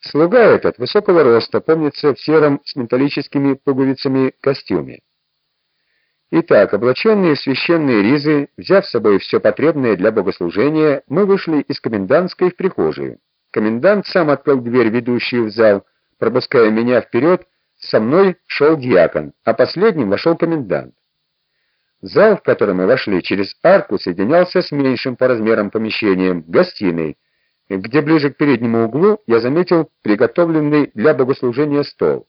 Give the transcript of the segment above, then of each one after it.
Слуга этот высокого роста, помнится, в сером с металлическими пуговицами костюме. Итак, облаченные в священные ризы, взяв с собой все потребное для богослужения, мы вышли из комендантской в прихожую. Комендант сам открыл дверь, ведущую в зал, пропуская меня вперед, со мной шел диакон, а последним вошел комендант. Зал, в который мы вошли через арку, соединялся с меньшим по размерам помещением, гостиной, где ближе к переднему углу я заметил приготовленный для богослужения стол.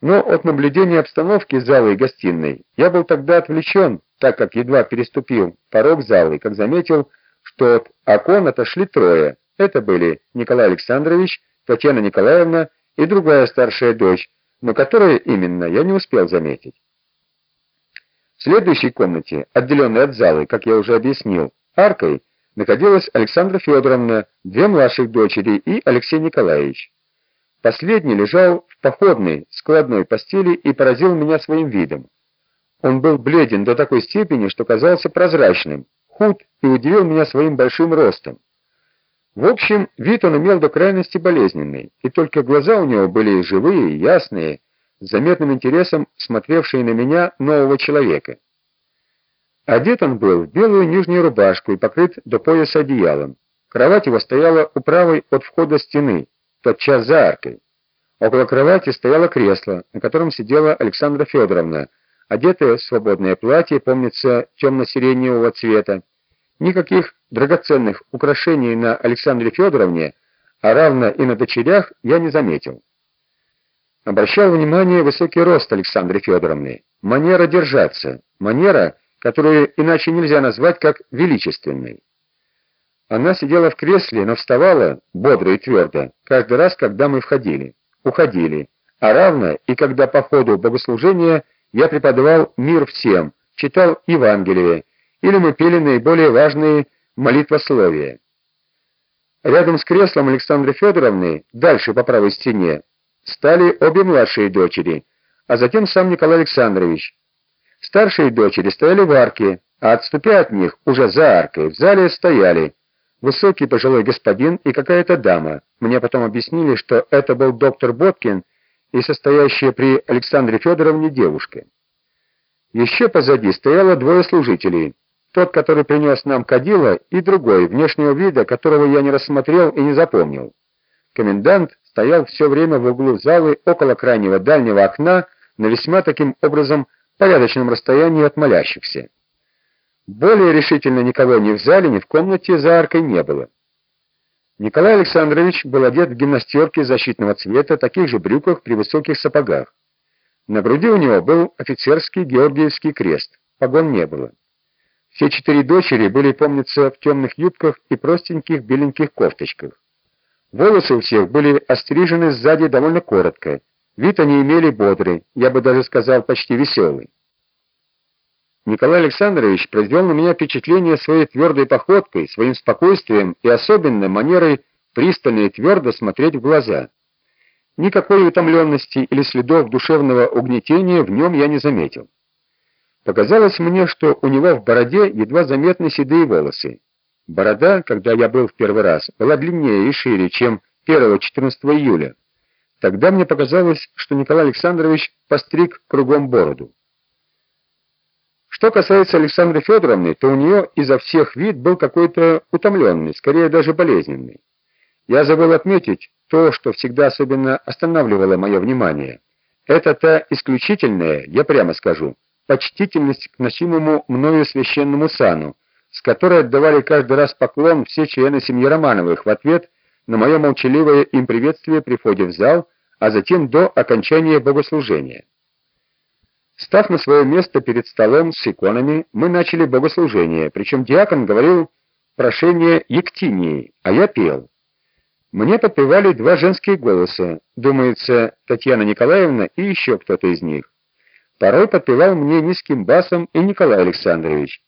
Но от наблюдения обстановки зала и гостиной я был тогда отвлечен, так как едва переступил порог зала, как заметил, что от окон отошли трое. Это были Николай Александрович, Татьяна Николаевна и другая старшая дочь, но которую именно я не успел заметить. В следующей комнате, отделенной от зала, как я уже объяснил, аркой, находилась Александра Федоровна, две младших дочери и Алексей Николаевич. Последний лежал в походной, складной постели и поразил меня своим видом. Он был бледен до такой степени, что казался прозрачным, худ и удивил меня своим большим ростом. В общем, вид он имел до крайности болезненный, и только глаза у него были живые, ясные, с заметным интересом смотревшие на меня нового человека. Одет он был в белую нижнюю рубашку и покрыт до пояса одеялом. Кровать его стояла у правой от входа стены, тотчас за аркой. Около кровати стояло кресло, на котором сидела Александра Федоровна, одетая в свободное платье, помнится, темно-сиреневого цвета. Никаких драгоценных украшений на Александре Федоровне, а равно и на дочерях, я не заметил. Обращал внимание высокий рост Александры Федоровны, манера держаться, манера, которую иначе нельзя назвать как величественной. Она сидела в кресле, но вставала бодро и твердо каждый раз, когда мы входили, уходили, а равно и когда по ходу богослужения я преподавал мир всем, читал Евангелие, или мы пели наиболее важные молитвословия. Рядом с креслом Александры Федоровны, дальше по правой стене, стали обе младшие дочери, а затем сам Николай Александрович. Старшие дочери стояли в арке, а отступя от них, уже за аркой, в зале стояли высокий пожилой господин и какая-то дама. Мне потом объяснили, что это был доктор Боткин и состоящая при Александре Федоровне девушка. Еще позади стояло двое служителей. Тот, который принес нам кадила, и другой, внешнего вида, которого я не рассмотрел и не запомнил. Комендант стоял все время в углу залы около крайнего дальнего окна на весьма таким образом порядочном расстоянии от молящихся. Более решительно никого ни в зале, ни в комнате за аркой не было. Николай Александрович был одет в гимнастерки защитного цвета, таких же брюках при высоких сапогах. На груди у него был офицерский Георгиевский крест, погон не было. Все четыре дочери были, помнится, в темных юбках и простеньких беленьких кофточках. Волосы у всех были острижены сзади довольно коротко. Вид они имели бодрый, я бы даже сказал, почти веселый. Николай Александрович произвел на меня впечатление своей твердой походкой, своим спокойствием и особенно манерой пристально и твердо смотреть в глаза. Никакой утомленности или следов душевного угнетения в нем я не заметил. Показалось мне, что у него в бороде едва заметны седые волосы. Борода, когда я был в первый раз, была длиннее и шире, чем 1-14 июля. Тогда мне показалось, что Николай Александрович постриг кругом бороду. Что касается Александры Федоровны, то у нее изо всех вид был какой-то утомленный, скорее даже болезненный. Я забыл отметить то, что всегда особенно останавливало мое внимание. Это та исключительная, я прямо скажу, почтительность к носимому мною священному сану, с которой отдавали каждый раз поклон все члены семьи Романовых в ответ на мое молчаливое им приветствие при входе в зал, а затем до окончания богослужения. Став на свое место перед столом с иконами, мы начали богослужение, причем диакон говорил прошение Ектинии, а я пел. Мне подпевали два женские голоса, думается, Татьяна Николаевна и еще кто-то из них. Порой подпевал мне низким басом и Николай Александрович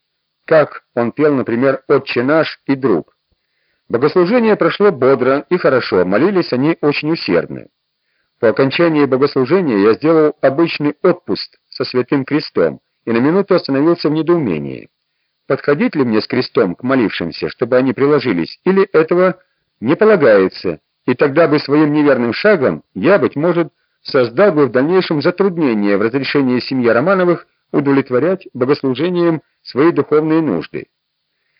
как он пел, например, «Отче наш» и «Друг». Богослужение прошло бодро и хорошо, молились они очень усердно. По окончании богослужения я сделал обычный отпуск со святым крестом и на минуту остановился в недоумении. Подходить ли мне с крестом к молившимся, чтобы они приложились, или этого не полагается, и тогда бы своим неверным шагом я, быть может, создал бы в дальнейшем затруднение в разрешении семье Романовых удовлетворять богослужением свои духовные нужды.